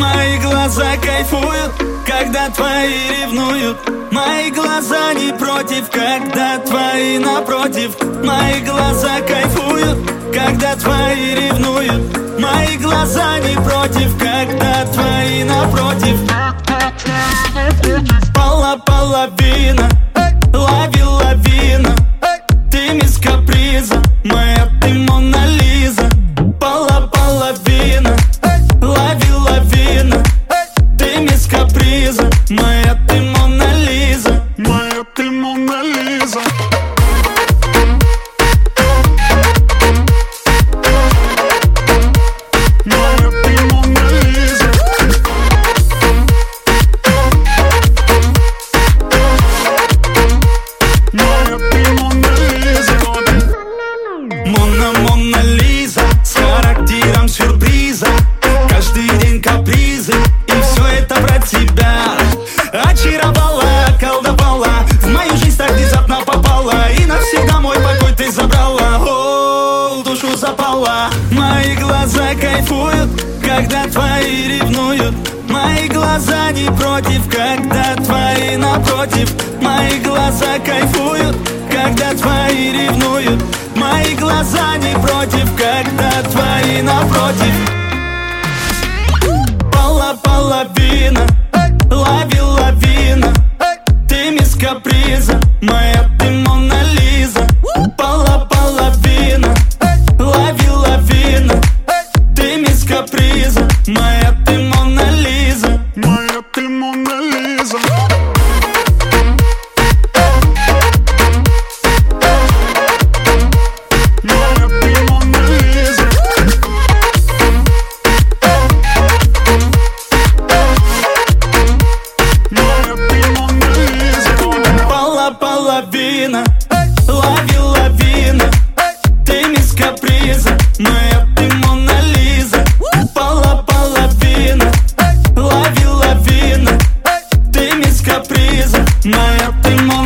Мои глаза кайфуют, когда твои ревнуют. Мои глаза не против, когда твои напротив. Мои глаза кайфуют, когда твои ревнуют. Мои глаза не против, когда твои напротив Mona Lisa. Mona, Mona Запала Мои глаза кайфуют Когда твои ревнуют. Мои глаза не против Когда твои напротив. Мои глаза кайфуют Когда твои ревнуют. Мои глаза не против Когда твои напротив. Пола te monalisa. Половина, лови лавина, ты мисс каприза. more